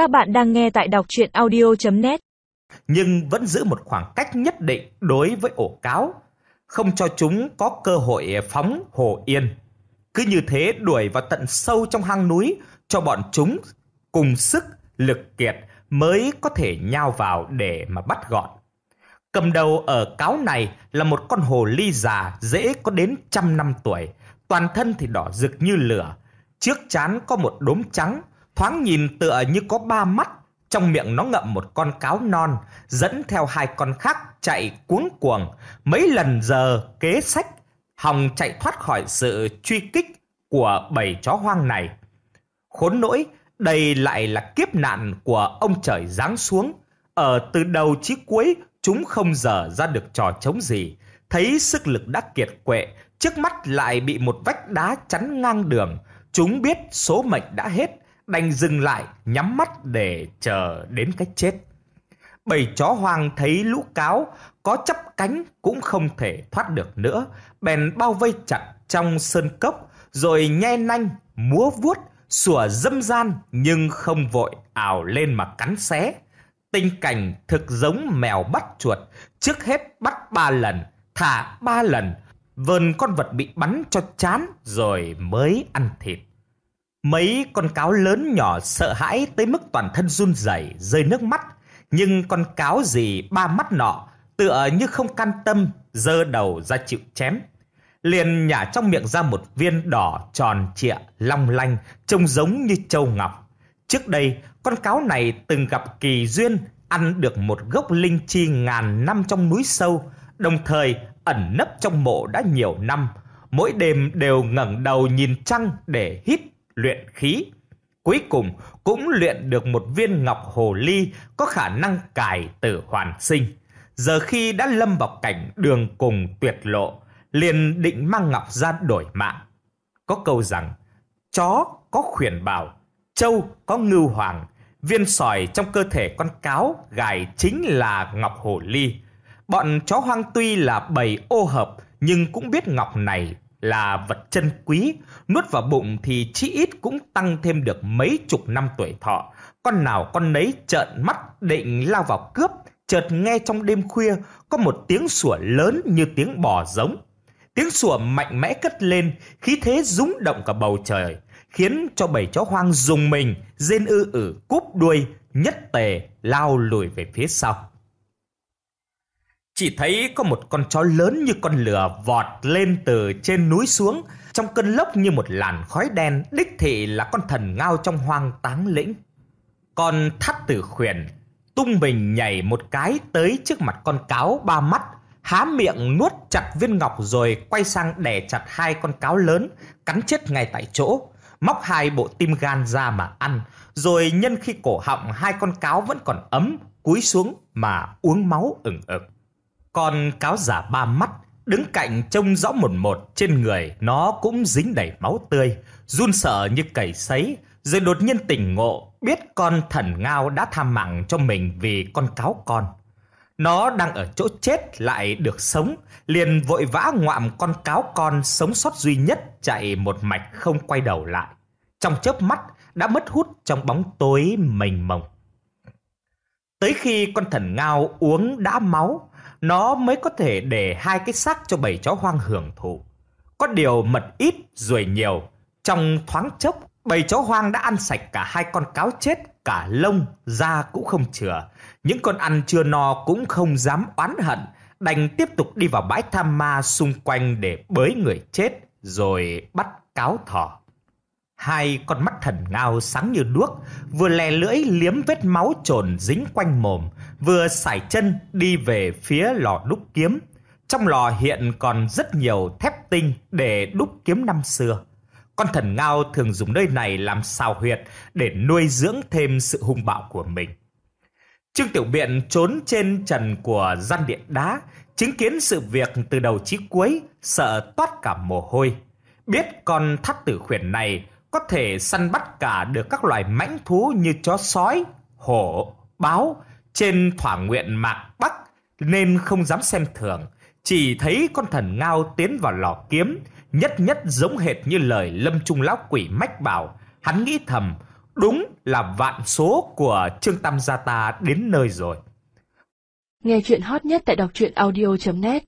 Các bạn đang nghe tại đọc chuyện audio.net Nhưng vẫn giữ một khoảng cách nhất định đối với ổ cáo, không cho chúng có cơ hội phóng hồ yên. Cứ như thế đuổi vào tận sâu trong hang núi cho bọn chúng cùng sức, lực kiệt mới có thể nhao vào để mà bắt gọn. Cầm đầu ở cáo này là một con hồ ly già dễ có đến trăm năm tuổi, toàn thân thì đỏ rực như lửa. Trước chán có một đốm trắng, thoáng nhìn tựa như có ba mắt. Trong miệng nó ngậm một con cáo non, dẫn theo hai con khác chạy cuống cuồng. Mấy lần giờ kế sách, Hòng chạy thoát khỏi sự truy kích của bầy chó hoang này. Khốn nỗi, đây lại là kiếp nạn của ông trời giáng xuống. Ở từ đầu chí cuối, chúng không dở ra được trò chống gì. Thấy sức lực đã kiệt quệ, trước mắt lại bị một vách đá chắn ngang đường. Chúng biết số mệnh đã hết, đành dừng lại, nhắm mắt để chờ đến cái chết. Bầy chó hoang thấy lũ cáo có chấp cánh cũng không thể thoát được nữa, bèn bao vây chặt trong sơn cốc, rồi nhe nanh, múa vuốt, sủa dâm gian nhưng không vội ảo lên mà cắn xé. Tình cảnh thực giống mèo bắt chuột, trước hết bắt ba lần, thả ba lần, vờn con vật bị bắn cho chán rồi mới ăn thịt. Mấy con cáo lớn nhỏ sợ hãi tới mức toàn thân run rẩy, rơi nước mắt, nhưng con cáo gì ba mắt nọ tựa như không can tâm, dơ đầu ra chịu chém. Liền nhả trong miệng ra một viên đỏ tròn trịa, long lanh, trông giống như châu ngọc. Trước đây, con cáo này từng gặp kỳ duyên ăn được một gốc linh chi ngàn năm trong núi sâu, đồng thời ẩn nấp trong mộ đã nhiều năm. Mỗi đêm đều ngẩng đầu nhìn trăng để hít luyện khí. Cuối cùng cũng luyện được một viên ngọc hồ ly có khả năng cải tử hoàn sinh. Giờ khi đã lâm vào cảnh đường cùng tuyệt lộ, liền định mang ngọc ra đổi mạng. Có câu rằng, chó có khuyển bảo, trâu có ngưu hoàng, viên sỏi trong cơ thể con cáo gài chính là ngọc hồ ly. Bọn chó hoang tuy là bầy ô hợp nhưng cũng biết ngọc này là vật chân quý, nuốt vào bụng thì chí ít cũng tăng thêm được mấy chục năm tuổi thọ. Con nào con nấy trợn mắt định lao vào cướp, chợt nghe trong đêm khuya có một tiếng sủa lớn như tiếng bò giống. Tiếng sủa mạnh mẽ cất lên, khí thế rúng động cả bầu trời, khiến cho bầy chó hoang dùng mình, rên ư ử cúp đuôi, nhất tề lao lùi về phía sau. Chỉ thấy có một con chó lớn như con lửa vọt lên từ trên núi xuống, trong cơn lốc như một làn khói đen, đích thị là con thần ngao trong hoang táng lĩnh. Con thắt tử khuyển tung mình nhảy một cái tới trước mặt con cáo ba mắt, há miệng nuốt chặt viên ngọc rồi quay sang đè chặt hai con cáo lớn, cắn chết ngay tại chỗ, móc hai bộ tim gan ra mà ăn, rồi nhân khi cổ họng hai con cáo vẫn còn ấm, cúi xuống mà uống máu ửng ực. Con cáo giả ba mắt đứng cạnh trông rõ một một trên người nó cũng dính đầy máu tươi, run sợ như cầy sấy, rồi đột nhiên tỉnh ngộ, biết con thần ngao đã tham mạng cho mình vì con cáo con. Nó đang ở chỗ chết lại được sống, liền vội vã ngoạm con cáo con sống sót duy nhất chạy một mạch không quay đầu lại. Trong chớp mắt đã mất hút trong bóng tối mênh mông. Tới khi con thần ngao uống đã máu, nó mới có thể để hai cái xác cho bầy chó hoang hưởng thụ. Có điều mật ít ruồi nhiều, trong thoáng chốc bầy chó hoang đã ăn sạch cả hai con cáo chết, cả lông, da cũng không chừa. Những con ăn chưa no cũng không dám oán hận, đành tiếp tục đi vào bãi tham ma xung quanh để bới người chết, rồi bắt cáo thỏ. Hai con mắt thần ngao sáng như đuốc, vừa lè lưỡi liếm vết máu trồn dính quanh mồm, vừa sải chân đi về phía lò đúc kiếm. Trong lò hiện còn rất nhiều thép tinh để đúc kiếm năm xưa. Con thần ngao thường dùng nơi này làm xào huyệt để nuôi dưỡng thêm sự hung bạo của mình. Trương Tiểu Biện trốn trên trần của gian điện đá, chứng kiến sự việc từ đầu chí cuối, sợ toát cả mồ hôi. Biết con thắt tử khuyển này có thể săn bắt cả được các loài mãnh thú như chó sói, hổ, báo trên thỏa nguyện mạc Bắc nên không dám xem thường. Chỉ thấy con thần ngao tiến vào lò kiếm, nhất nhất giống hệt như lời lâm trung lão quỷ mách bảo. Hắn nghĩ thầm, Đúng là vạn số của Trương Tam gia ta đến nơi rồi. Nghe chuyện hot nhất tại đọc truyện audio.net